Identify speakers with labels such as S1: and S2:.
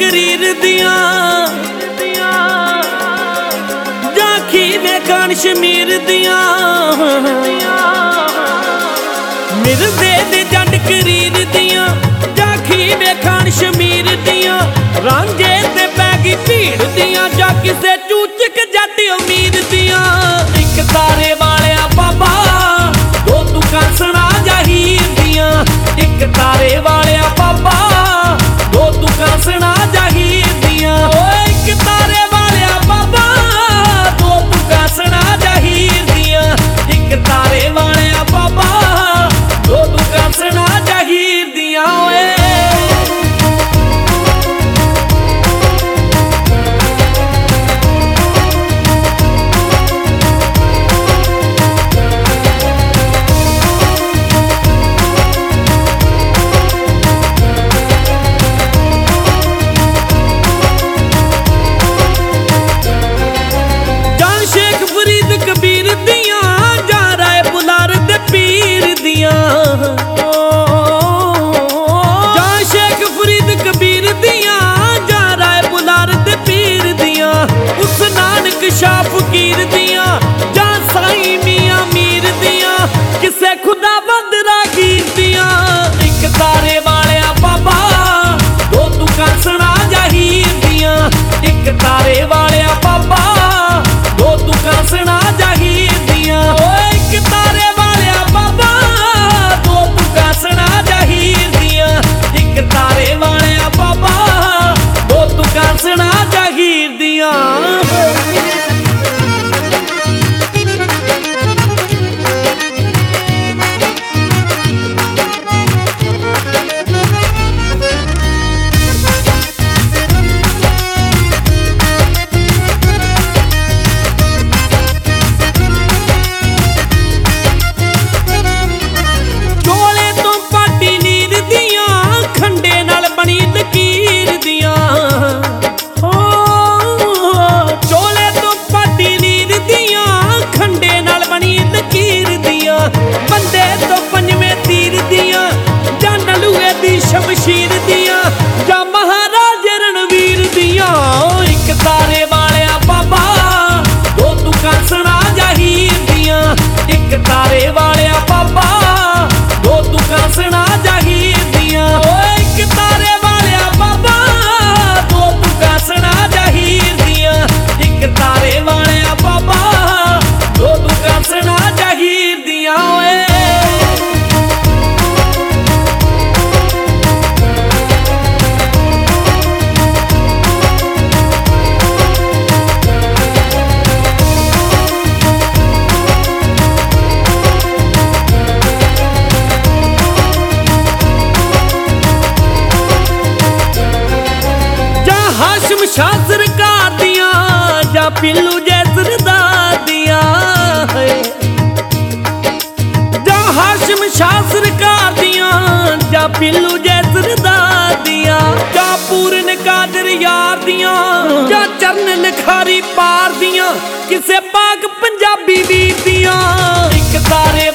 S1: ਤਕਰੀਰ ਦੀਆਂ। ਜਾਖੀ ਵੇਖਾਂ ਕਸ਼ਮੀਰ ਦੀਆਂ। ਮਿਰਦੇ ਦੇ ਜੰਡ ਕਰੀਰ ਦੀਆਂ। ਜਾਖੀ ਵੇਖਾਂ ਕਸ਼ਮੀਰ ਦੀਆਂ। ਤੇ ਪੈ ਗਈ ਜਾਂ ਕਿਸੇ ਚੂਚਕ ਜੱਟ ਸ਼ਾਹ ਫਕੀਰ ਦੀਆਂ I'm wishing that ਸ਼ਾਹ ਸਰਕਾਰ ਦੀਆਂ ਜਾਂ ਪਿੱਲੂ ਜੈ ਸਰਦਾਰ ਦੀਆਂ ਜਾਂ ਹਾਸ਼ਮ ਸ਼ਾਹ ਸਰਕਾਰ ਜਾਂ ਪਿੱਲੂ ਜੈ ਸਰਦਾਰ ਜਾਂ ਪੂਰਨ ਕਾਦਰ ਯਾਰ ਦੀਆਂ, ਜਾਂ ਚਰਨ ਨਖਾਰੀ ਪਾਰ ਦੀਆਂ, ਕਿਸੇ ਪਾਕ ਪੰਜਾਬੀ ਵੀਰ ਦੀਆਂ। ਇੱਕ ਤਾਰੇ